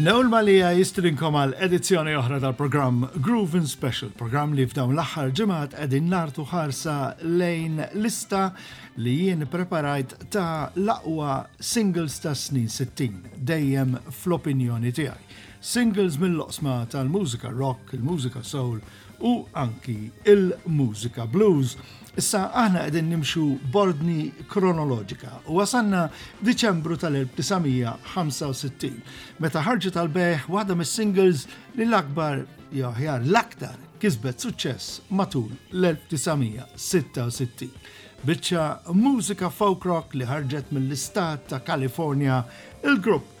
Noel Mallia jistidinkom għal edizzjoni oħra tal-programm Groovin Special, programm li f'dawn l-aħħar ġimgħat qegħdin nartu ħarsa lejn lista li jien preparajt ta' l-aqwa singles ta' snin 60, dejjem fl-opinjoni tiegħi. Singles mill-loqsma tal-mużika rock, il-mużika soul, u anki il-mużika blues. Issa aħna qegħdin nimxu b'ordni kronoloġika u wasanna Diċembru tal-1965 meta ħarġet tal beħ waħda mis-singles li l-akbar jew aħjar l-aktar kisbet suċċess matul l-1966. Biċċa mużika folk rock li ħarġet mill-istat ta' California il-grupp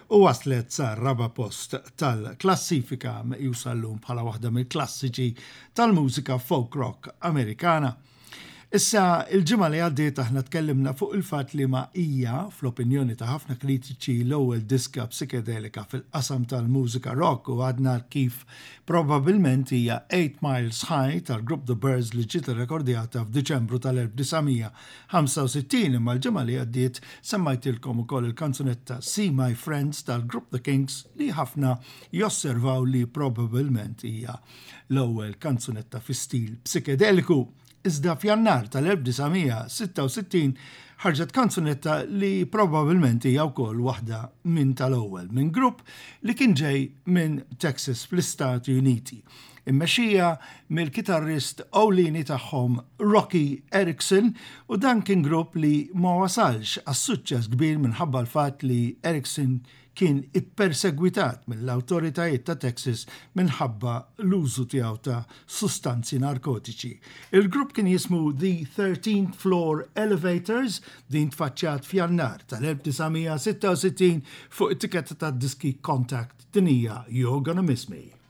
u waslet sar-raba' post tal-klassifika meqjusa llum bħala waħda mill-klassiċi tal-mużika folk rock Amerikana. Issa, il-ġimgħa li għaddiet aħna tkellimna fuq il-fatt li ma hija, fl-opinjoni ta' ħafna kritiċi, l-ewwel diska psikedelika fil-qasam tal-mużika rock u għadna kif probabbilment hija Eight Miles High tal-grupp The Byrds li ġiet irrekordjata f'Diċembru tal-1900 65 imma l-ġimgħa li għaddiet semmajtilkom ukoll il-kanzunetta See My Friends tal-grupp The Kinks li ħafna josservaw li probabilment hija l-ewwel kanzunetta fi stil psikedeliku. Iżda f'Jannar tal-1966 ħarġet kanzunetta li probabilment hija wkoll waħda minn tal-ewwel minn grupp li kien ġej minn Texas fl-Istati Uniti. immexxija mill-kitarrist ewlieni tagħhom Roky Erickson u dan kien grupp li ma wasalx għas-suċċess kbir minħabba l-fatt li Erickson kien ippersegwitat mill-awtoritajiet ta' Texas minħabba l-użu tiegħu ta' sustanzi narkotiċi. Il-grupp kien jismu The Thirteenth Floor Elevators, din tfaċċat f'Jannar tal-1966 fuq it-tikketta tad-diski Contact Din Hija You're Gonna Miss Me.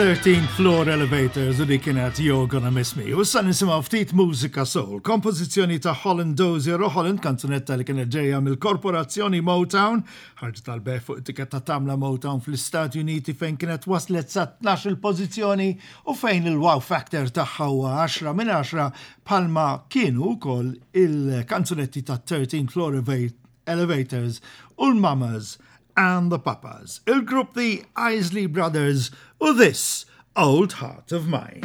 13th Floor Elevators u di kienet You're Gonna Miss Me. U sa nisimaw ftit mużika soul, kompożizzjoni ta' Holland Dozier u Holland kanzunetta li kienet ġejja mill-korporazzjoni Motown, ħarġet tal-beħ fuq etiketta tamla Motown fl-Istati Uniti fejn kienet waslet sa 12 il-pożizzjoni u fejn il-wow factor tagħha huwa 10 minn 10 palma kienu wkoll il-kanzunetti ta' 13 Floor Elevators elevators u l-mamas. and the Papas. ill group the Isley Brothers with this Old Heart of Mine.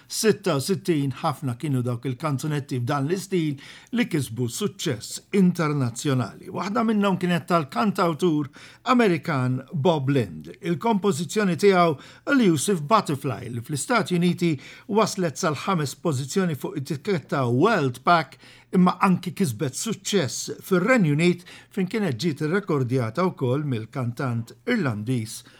66 Ħafna kienu dawk il-kanzunetti f'dan l-istil li kisbu suċċess internazzjonali. Waħda minnhom kienet tal-kantawtur Amerikan Bob Lind. Il-kompożizzjoni tiegħu Elusive Butterfly li fl-Istati Uniti waslet sal-ħames pożizzjoni fuq it-tikketta World Pack imma anki kisbet suċċess fir-Renju Unit fejn kienet ġiet irrekordjata wkoll mill-kantant Irlandiż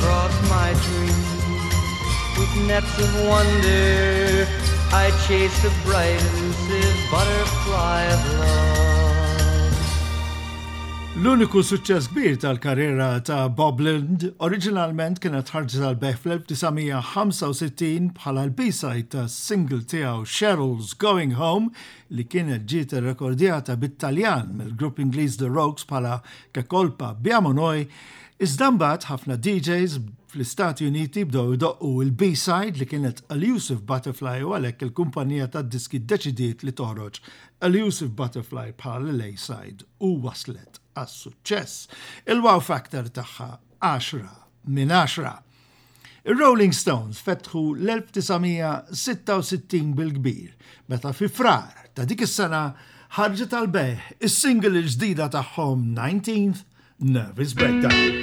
Brought my dream with nets of wonder I chase a bright elusive butterfly of love L-uniku suċċess kbir tal-karriera ta' Bob Lind oriġinalment kienet ħarġa tal-beħ fl-1965 bħala l-B-side ta' single tiegħu Cheryl's Going Home li kienet ġiet irrekordjata bit-Taljan mill-grupp Ingliż The Rogues bħala Che Colpa Biamo Noi Iżda mbagħad ħafna DJs fl-Istati Uniti bdew idoqqu l-B-side li kienet Elusive Butterfly u għalhekk il-kumpanija tad-diski ddeċidiet li toħroġ Elusive Butterfly bħala l-A-side u waslet għas-suċċess. Il-wow factor tagħha għaxra minn għaxra. Ir-Rolling Stones fetħu l-1966 bil-kbir meta fi Frar ta' dik is-sena ħarġet għall-bejgħ is-single il-ġdida tagħhom 19th Nervous Breakdown.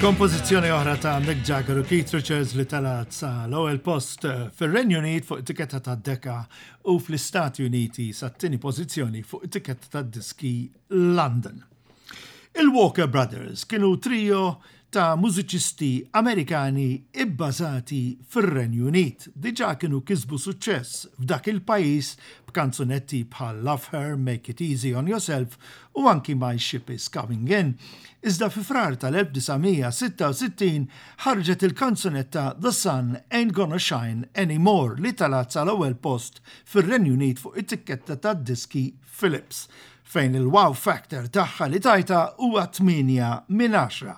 Kompożizzjoni oħra ta' Mick Jagger u Keith Richards li talat sa l-ewwel post fir-Renju Unit fuq it-tikketta tad-Decca u fl-Istati Uniti sat-tieni pożizzjoni fuq it-tikketta tad-diski London. Il-Walker Brothers kienu trio ta' mużiċisti Amerikani ibbażati fir-Renju Unit. Diġà kienu kisbu suċċess f'dak il-pajjiż b'kanzunetti bħal Love Her, Make It Easy on Yourself u anki My Ship Is Coming In, iżda fi Frar tal-1966 ħarġet il-kanzunetta The Sun Ain't Gonna Shine Anymore li telgħet sal-ewwel post fir-Renju Unit fuq it-tikketta tad-diski Philips, fejn il-wow factor tagħha li tajtha huwa tmienja minn għaxra.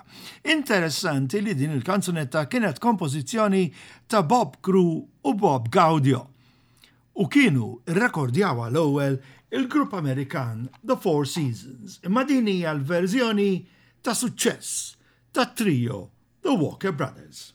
Interessanti li din il-kanzunetta kienet kompożizzjoni ta' Bob Crew u Bob Gaudio. u kienu rrekordjawha l-ewwel il-grupp Amerikan The Four Seasons, imma din hija l-verżjoni ta' suċċess tat-trio The Walker Brothers.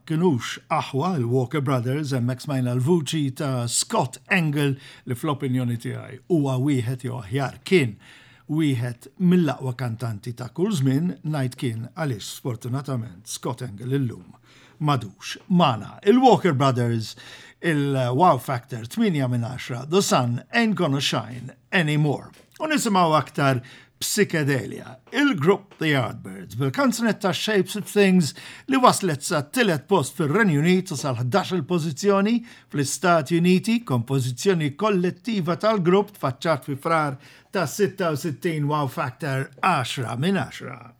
Kinux aħwa il-Walker Brothers, hemmhekk smajna l-vuċi ta' Scott Engel li fl-opinjoni tiegħi huwa wieħed jew aħjar kien wieħed mill-aqwa kantanti ta' kull żmien, ngħid kien għaliex sfortunatament Scott Engel illum m'għadux magħna. Il-Walker Brothers, il-Wow Factor 8 minn 10, The Sun Ain't Gonna Shine Anymore. U nisimgħu aktar Psychedelia, il-grupp The Yardbirds bil-kanzunetta Shapes of Things li waslet sa tillet post fir-Renju Unit u sal-11 il-pożizzjoni fl-Istati Uniti, kompożizzjoni kollettiva tal-grupp tfaċċat fi frar ta' 66 Wow Factor 10 minn 10.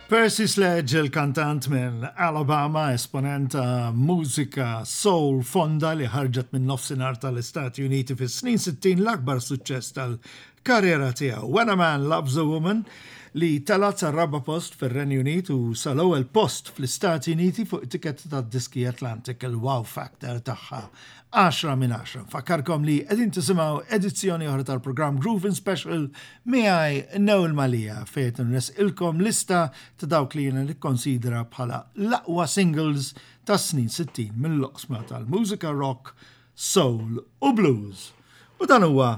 Percy Sledge, il-kantant minn Alabama, esponent ta' mużika soul fonda li ħarġet minn nofsinhar tal-Istati Uniti fis-snin 60 l-akbar suċċess tal-karriera tiegħu. When a Man Loves a Woman li telgħet sar-raba' post fir-Renju Unit u sal-ewwel post fl-Istati Uniti fuq it-tikketta tad-diski Atlantic il-wow factor tagħha Għaxra minn għaxra. Nfakkarkom li qegħdin tisimgħu edizzjoni oħra tal-programm Groovin Special miegħi Noel Malija fejn nresqilkom lista ta' dawk li jiena nikkonsidra bħala l-aqwa singles tas-snin 60 mill-oqsma tal-mużika rock, soul u blues. U dan huwa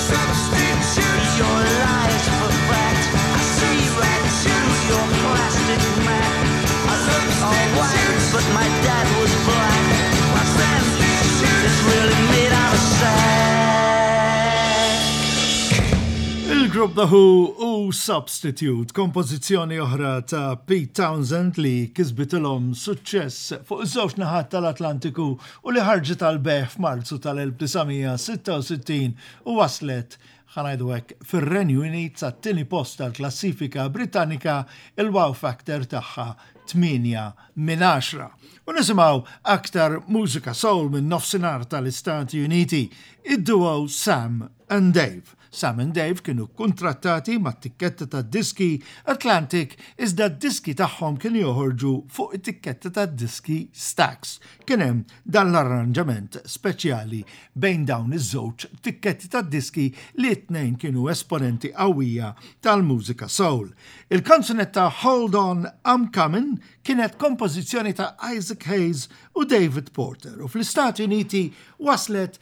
The Who u Substitute, kompożizzjoni oħra ta' Pete Townsend li kisbitilhom suċċess fuq iż-żewġ naħat tal-Atlantiku u li ħarġet għall-bejgħ f'Marzu tal-1966 u waslet, ħa ngħidu hekk, fir-Renju Unit sat-tieni post tal-klassifika Britannika, il-wow factor tagħha tmienja minn għaxra. U nisimgħu aktar mużika soul min-Nofsinhar tal-Istati Uniti, id-duo Sam and Dave. Sam and Dave kienu kkuntrattati mat-tikketta tad-diski Atlantic iżda d-diski tagħhom kienu joħorġu fuq it-tikketta tad-diski Stax. Kien hemm dan l-arranġament speċjali bejn dawn iż-żewġ tikketti tad-diski li t-tnejn kienu esponenti qawwija tal-mużika soul. Il-kanzunetta Hold On I'm Comin' kienet kompożizzjoni ta' Isaac Hayes u David Porter u fl-Istati Uniti waslet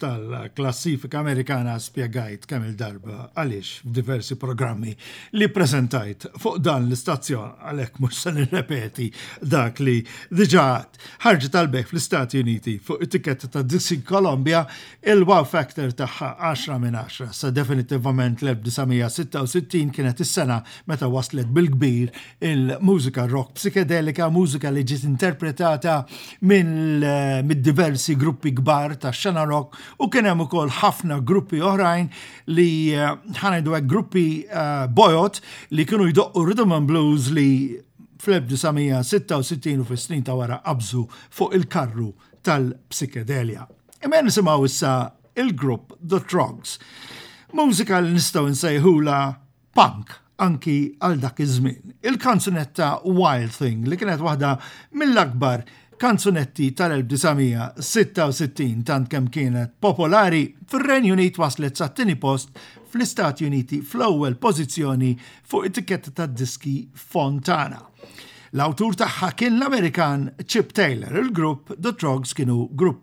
tal-klassifika Amerikana spjegajt kemm il-darba għaliex f'diversi programmi li preżentajt fuq dan l-istazzjon għalhekk mhux se nirrepeti dak li diġà ħarġet tal-beħ fl-Istati Uniti fuq it-tikketta ta' Dixie Columbia il-wow factor tagħha 10 minn 10 sa definitivament l-1966 kienet is-sena meta waslet bil-kbir il-mużika rock psikedelika, mużika li ġiet interpretata minn diversi gruppi kbar ta' xena rock u kien hemm ukoll ħafna gruppi oħrajn li eh, ħanajdu hekk gruppi eh, bojot li kienu jdoqqu rhythm and blues li fl-1966 u fis-snin ta' wara qabżu fuq il-karru tal-psikedelja. Imma nisimgħu issa il-grupp The Trogs. Mużika li nistgħu nsejħula punk anki għal dak iż-żmien. Il-kanzunetta Wild Thing li kienet waħda mill-akbar kanzunetti tal-1966 tant kemm kienet popolari, fir-Renju Unit waslet sat-tieni post fl-Istati Uniti fl-ewwel pożizzjoni fuq it-tikketta tad-diski Fontana. L-awtur tagħha kien l-Amerikan Chip Taylor, il-grupp The Troggs kienu grupp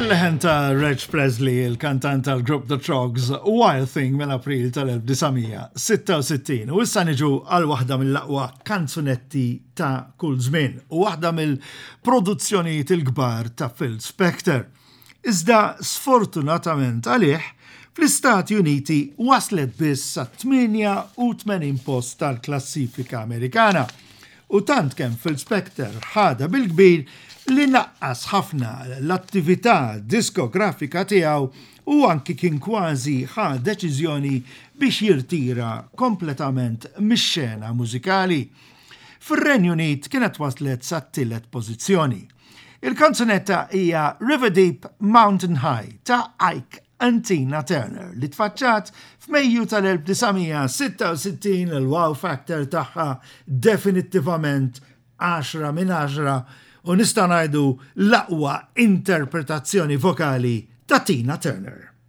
Il-leħen ta' Reg Presley, il-kantant tal-grupp The Trogs, Wild Thing minn April tal-1966. U issa niġu għal waħda mill-aqwa kanzunetti ta' kull żmien u waħda mill-produzzjonijiet il-kbar ta' Phil Spector. iżda sfortunatament għalih fl-Istati Uniti waslet biss sat-88 post tal-klassifika Amerikana u tant kemm Phil Spector ħadha bil-kbir li naqqas ħafna l-attività diskografika tiegħu u anki kien kważi ħa deċiżjoni biex jirtira kompletament mix-xena mużikali. Fir-Renju Unit kienet waslet sat-tielet pożizzjoni. Il-kanzunetta hija River Deep Mountain High ta' Ike and Tina Turner li tfaċċat f'Mejju tal-1966 il-wow factor tagħha definittivament għaxra minn għaxra u nistgħu ngħidu l-aqwa interpretazzjoni vokali ta' Tina Turner.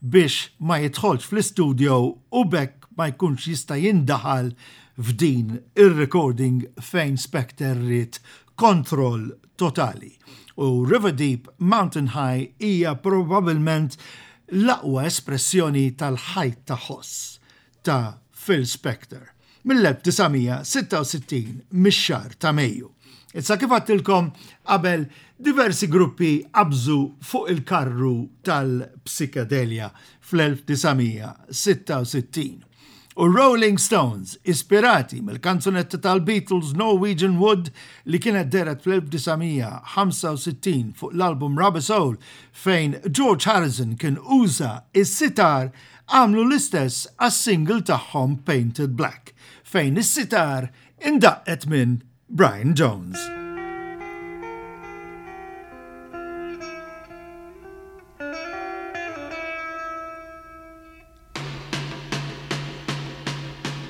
biex ma jidħolx fl-istudio u b'hekk ma jkunx jista' jindaħal f'din ir-recording fejn Spector ried kontroll totali. U River Deep, Mountain High hija probabilment l-aqwa espressjoni tal-ħajt ta' Hoss. ta' Phil Spector mill-1966 mix-xahar ta' Mejju. Issa kif għadtilkom qabel diversi gruppi qabżu fuq il-karru tal-psikedelja fl-1966 u r-Rolling Stones, ispirati mill-kanzunetta tal-Beatles Norwegian Wood li kienet dehret fl-1965 fuq l-album Rubber Soul fejn George Harrison kien uża s-sitar għamlu l-istess għas-single tagħhom Painted Black, fejn is-sitar indaqqet minn Brian Jones.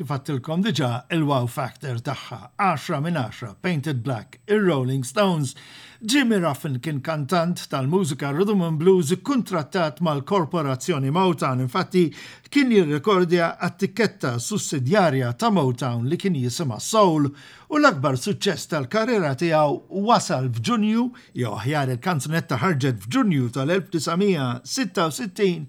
Kif għadtilkom diġà, il-wow factor tagħha, għaxra minn għaxra, Painted Black, ir-Rolling Stones. Jimmy Ruffin kien kantant tal-mużika rhythm and blues ikkuntrattat mal-korporazzjoni Motown, infatti kien jirrekordja għat-tikketta sussidjarja ta' Motown li kien jisimha Soul u l-akbar suċċess tal-karriera tiegħu wasal f'Ġunju, jew aħjar il-kanzunetta ħarġet f'Ġunju tal-1966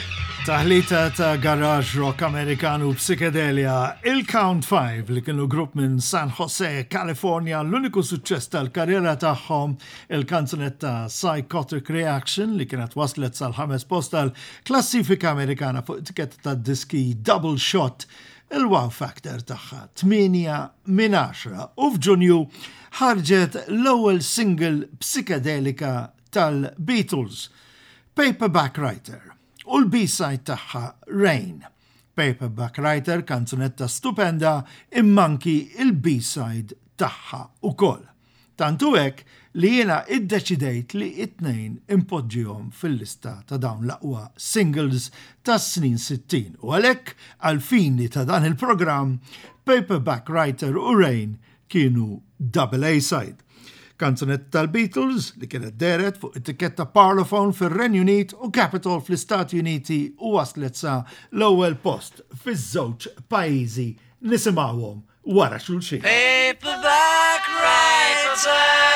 Taħlita ta' garage rock Amerikan u psikedelja, il-Count Five li kienu grupp minn San Jose, California, l-uniku suċċess tal-karriera tagħhom il-kanzunetta Psychotic Reaction li kienet waslet sal-ħames post tal-klassifika Amerikana fuq etiketta tad-diski Double Shot il-wow factor tagħha 8 minn 10 u f'Ġunju ħarġet l-ewwel single psikedelika tal-Beatles, Paperback Writer, u l-B-side tagħha Rain, Paperback Writer, kanzunetta stupenda imma anki il-B-side tagħha ukoll. Tantu hekk li jiena iddeċidejt li it-tnejn impoġġihom fil-lista ta' dawn l-aqwa singles tas-snin 60 u għalhekk għall-fini ta' dan il-programm Paperback Writer u Rain kienu double A-side. Kanzunetta tal-Beatles li kienet deret fuq it-tikketta Parlophone fir-Renju Unit u Capitol fl-Istati Uniti u waslet sa l-ewwel post fiż-żewġ pajjiżi nisimgħuhom wara xulxin. Paperback writer.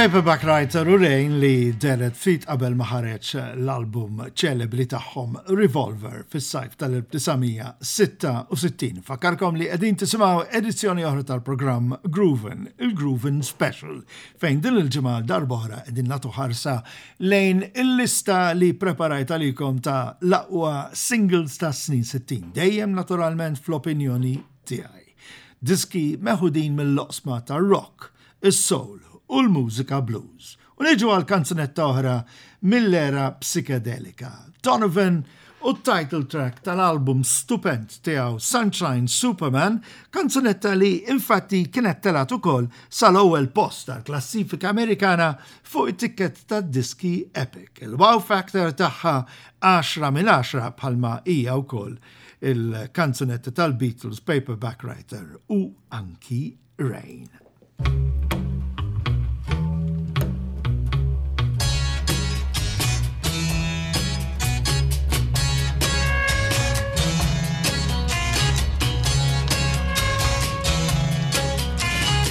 Paperback Writer u Rain li deret ftit qabel ma ħareġ l-album ċelebri tagħhom Revolver fis-sajf tal-1966. Fakkarkom li qegħdin tisimgħu edizzjoni oħra tal-programm Grooven, il-Grooven Special, fejn din il-ġimgħa darbohra qegħdin nagħtu ħarsa lejn il-lista li ppreparajt għalikom ta' l-aqwa singles tas-snin 60, dejjem naturalment fl-opinjoni tiegħi. Diski meħudin mill-oqsma tar-rock, is-soul u l-mużika blues. U niġu għal kanzunetta oħra mill-era psikedelika, Donovan u t-title track tal-album stupend tiegħu Sunshine Superman, kanzunetta li infatti kienet telgħet ukoll sa l-ewwel post tal-klassifika Amerikana fuq it-tikkett tad-diski Epic. Il-wow factor tagħha 10 minn 10 bħalma hija wkoll il-kanzunetta tal-Beatles Paperback Writer u anki Rain.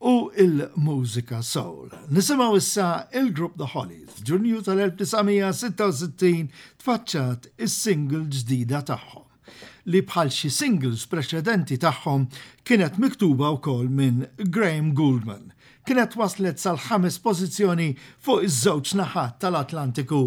u l-mużika soul. Nisimgħu issa il-grupp The Hollies, f'Ġunju tal-1966 tfaċċat is-single ġdida tagħhom, li bħal xi singles preċedenti tagħhom kienet miktuba wkoll minn Graham Gouldman, kienet waslet sal-ħames pożizzjoni fuq iż-żewġ naħat tal-Atlantiku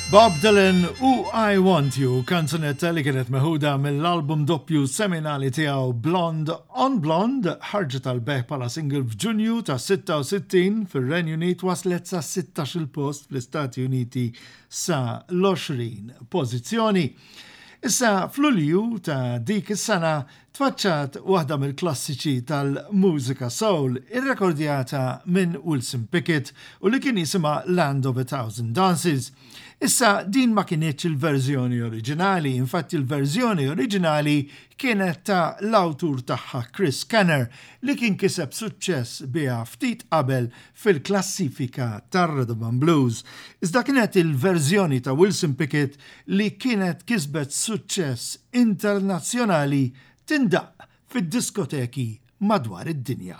Bob Dylan u I Want You, kanzunetta li kienet meħuda mill-album doppju seminali tiegħu Blonde on Blonde, ħarġet tal-beħ bħala single f'Ġunju ta' 66 fir-Renju Unit waslet sa 16 il-post fl-Istati Uniti sa l-20 pożizzjoni. Issa f'Lulju ta' dik is-sena Tfaċċat waħda mill-klassiċi tal-mużika soul irrekordjata minn Wilson Pickett u li kien jisimha Land of a Thousand Dances. Issa din ma kinitx il-verżjoni oriġinali, infatti l-verżjoni oriġinali kienet ta' l-awtur tagħha Chris Kenner li kien kiseb suċċess biha ftit qabel fil-klassifika tar-Rhythm and Blues, iżda kienet il-verżjoni ta' Wilson Pickett li kienet kisbet suċċess internazzjonali tindaqq fid-diskoteki madwar id-dinja.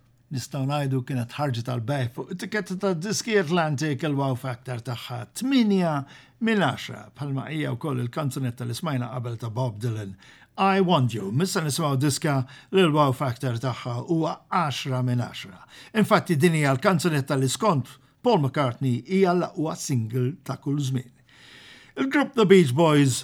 nistgħu ngħidu kienet ħarġet għal bej fuq it-tiketta ta' diski Atlantic il-wow factor tagħha 8 minn 10 bħalma hija wkoll il-kanzunetta li smajna qabel ta' Bob Dylan. I Want You, missa nisimgħu diska li l-wow factor tagħha huwa 10 minn 10. Infatti din hija l-kanzunetta li skont Paul McCartney hija l-aqwa single ta' kull żmien. Il-grupp The Beach Boys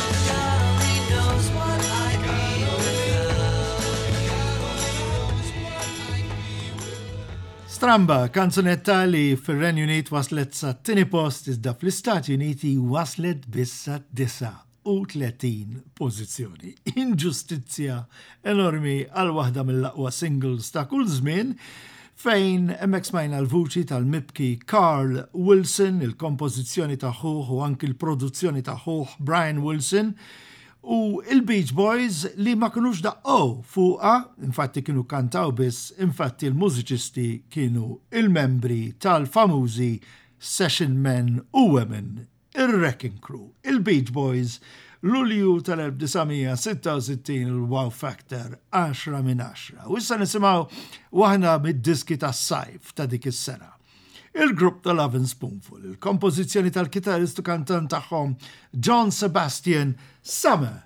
Stramba, kanzunetta li fir-Renju Unit waslet sa tini post iżda fl-Istati Uniti waslet bissa 39 pożizzjoni. Inġustizzja enormi għal waħda mill-aqwa singles ta' kull żmien fejn hemmhekk smajna l-vuċi tal-mibki Carl Wilson, il-kompożizzjoni ta' ħuh u anki l-produzzjoni ta' ħuh Brian Wilson, u il-Beach Boys li ma kinux daqqgħu fuqha, infatti kienu kantaw biss, infatti l-mużiċisti kienu il-membri tal-famużi Session Men u Women Il-Wrecking Crew, il-Beach Boys, Lulju tal-1966 il-Wow Factor, għaxra minn għaxra. U issa nisimgħu waħda mid-diski tas-sajf ta' dik is-sena. Il-grupp tal-Oven Spoonful, il-kompożizzjoni tal-kitarist u kantant tagħhom John Sebastian Summer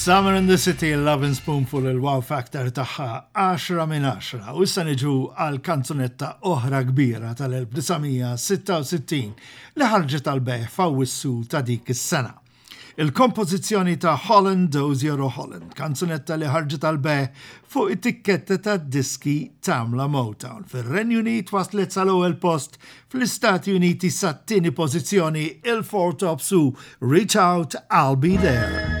Summer in the City, Lovin' Spoonful, il-wow factor tagħha 10 minn 10. U issa niġu għal kanzunetta oħra kbira tal-1966 li ħarġet tal-bejħ f'Awwissu ta' dik is-sena. Il-kompożizzjoni ta' Holland Dozier u Holland, kanzunetta li ħarġet tal-bejħ fuq it-tikketta tad-diski Tamla Motown. Fir-Renju Unit waslet sal-ewwel post Fl-Istati Uniti sat-tieni pożizzjoni il-Four Tops u Reach Out I'll Be There.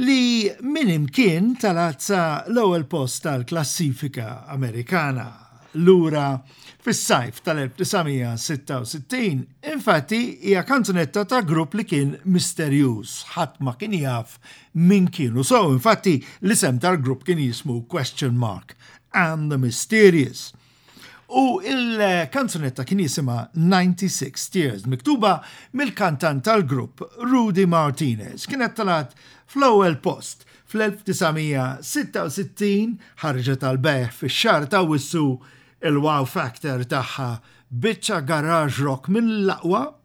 li minn imkien talat sa l-ewwel post tal-klassifika Amerikana lura fis-sajf tal-1966, infatti hija kanzunetta ta' grupp li kien misterjuż, ħadd ma kien jaf min kienu sew, infatti l-isem tal-grupp kien jismu Question Mark and the Mysterious. U il-kanzunetta kien jisimha 96 Tears, miktuba mill-kantant tal-grupp Rudy Martinez. Kienet talat fl-ewwel post fl-1966 ħarġet għal bejħ fix-xahar ta' Wissu il-wow factor tagħha biċċa garage rock mill-aqwa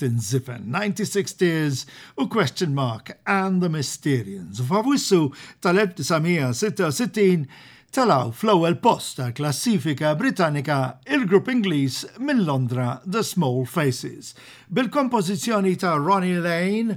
tinżifen, 96 Tears u Question Mark and the Mysterians u f'Awissu tal-1966 telgħu fl-ewwel post tal-klassifika Britannika il-grupp Ingliż minn Londra The Small Faces bil-kompożizzjoni ta' Ronnie Lane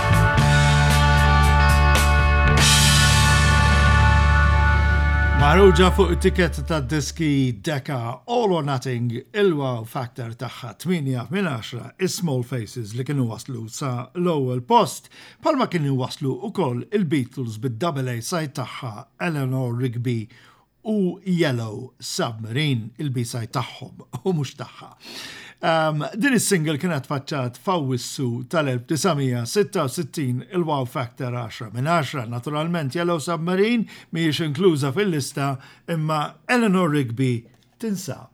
Maruġa fuq it-tiket ta' diski Deka All or Nothing il-wow factor tagħha 8 minn 10 is-Small Faces li kienu waslu sa l-ewwel post palma kienu waslu ukoll il-Beatles bid-double A side tagħha Eleanor Rigby u Yellow Submarine il-B-side tagħhom u mhux tagħha. Din is-single kienet faċċat f'Awwissu tal-1966 il-wow factor 10 minn 10. Naturalment Yellow Submarine mhijiex inkluża fil-lista imma Eleanor Rigby tinsab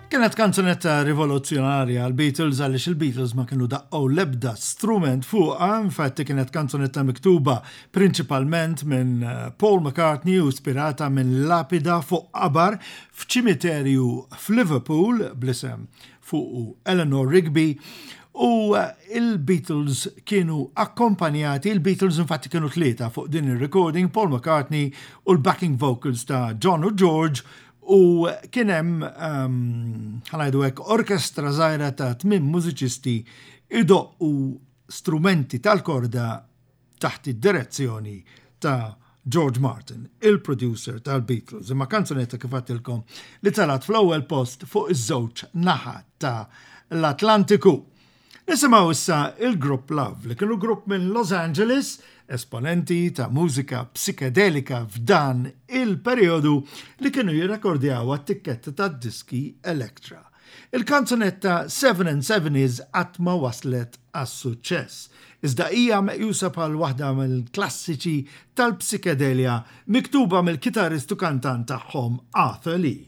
Kienet kanzunetta rivoluzzjonarja għal Beatles għaliex il-Beatles ma kienu daqqgħu l-ebda strument fuqha, infatti kienet kanzunetta miktuba prinċipalment minn eh, Paul McCartney u spirata minn lapida fuq qabar f'ċimiterju f'Liverpool bl-isem fuqu Eleanor Rigby u eh, il-Beatles kienu akkompanjati, il-Beatles infatti kienu tlieta fuq din ir-recording, Paul McCartney u l-backing vocals ta' John u George u kien hemm ħanajdu ehm, hekk orkestra żgħira ta' tmien mużiċisti idoqqu strumenti tal-korda taħt id-direzzjoni ta' George Martin, il-producer tal-Beatles, imma kanzunetta kif għatilkom li talat fl-ewwel post fuq iż-żewġ naħat ta' l-Atlantiku. Nisimgħu issa il-grupp Love li kienu grupp minn Los Angeles, esponenti ta' mużika psikedelika f'dan il-perjodu li kienu jirrekordjaw għat-tikketti tad-diski Elektra. Il-kanzunetta Seven and Seven Is qatt ma waslet għas-suċċess, iżda hija meqjusa bħal waħda mill-klassiċi tal-psikedelja miktuba mill-kitarrist u kantant tagħhom Arthur Lee.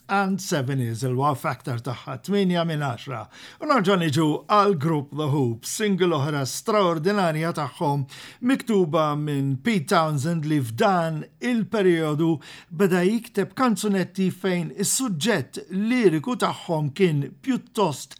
and Seven Is il-wow factor tagħha, tmienja minn għaxra. U nerġa' niġu għall-grupp The Hoop, single oħra straordinarja tagħhom miktuba minn Pete Townsend li f'dan il-perijodu beda jikteb kanzunetti fejn is-suġġett liriku tagħhom kien pjuttost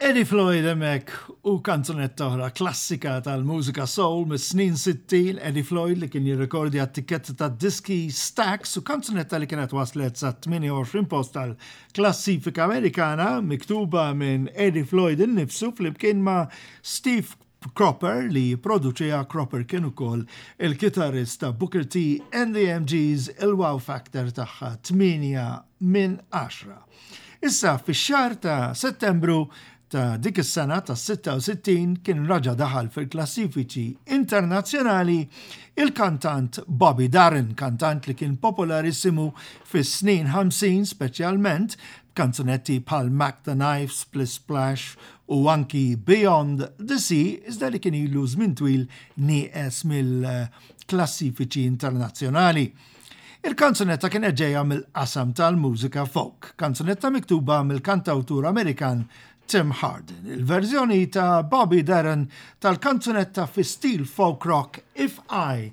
Eddie Floyd hemmhekk u kanzunetta oħra klassika tal-mużika soul mis-snin 60, Eddie Floyd li kien jirrekordja t-tikketta tad-diski Stax u kanzunetta li kienet waslet sat-28 post tal-klassifika Amerikana miktuba minn Eddie Floyd innifsu flimkien ma' Steve Cropper li jipproduċiha Cropper kien ukoll il-kitarrist ta' Booker T and the MGs il-wow factor tagħha 8 minn 10. Issa fix-xahar ta' Settembru ta' dik is-sena tas-66 kien raġa' daħal fil-klassifiċi internazzjonali il-kantant Bobby Darin, kantant li kien popolarissimu fis-snin 50 speċjalment b'kanzunetti bħal Mack the Knife, Splish Splash u anki Beyond the Sea iżda li kien ilu żmien twil nieqes mill-klassifiċi internazzjonali. Il-kanzunetta kienet ġejja mill-qasam tal-mużika folk, kanzunetta miktuba mill-kantawtur Amerikan Tim Hardin. Il-verżjoni ta' Bobby Darin tal-kanzunetta fi stil folk rock If I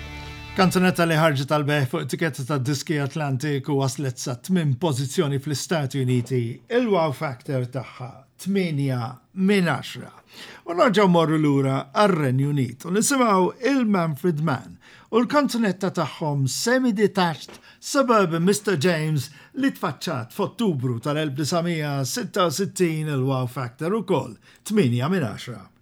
Kanzunetta li ħarġet tal-beħ fuq tikketta ta' diski Atlantic u waslet sa tmim pożizzjoni fl-Istati Uniti, il-wow factor tagħha 8 minn 10. U nerġgħu morru lura għar-Renju Unit u nisimgħu il-Manfred Mann u l-kanzunetta tagħhom semi-detached Suburban Mister James li tfaċċat f'Ottubru tal-1966 il-wow factor ukoll 8 minn 10.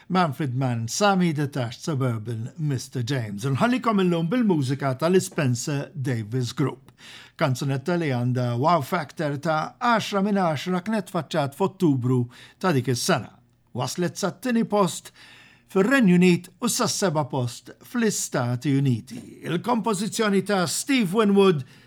Manfred Mann, Sami Detached Suburban Mister James. U nħallikom illum bil-mużika tal-Spencer Davis Group. Kanzunetta li għandha wow factor ta' 10 minn 10 knet faċċat f'Ottubru ta' dik is-sena. Waslet sat-tieni post fir-Renju Unit u sas-seba' post fl-Istati Uniti. Il-kompożizzjoni ta' Steve Winwood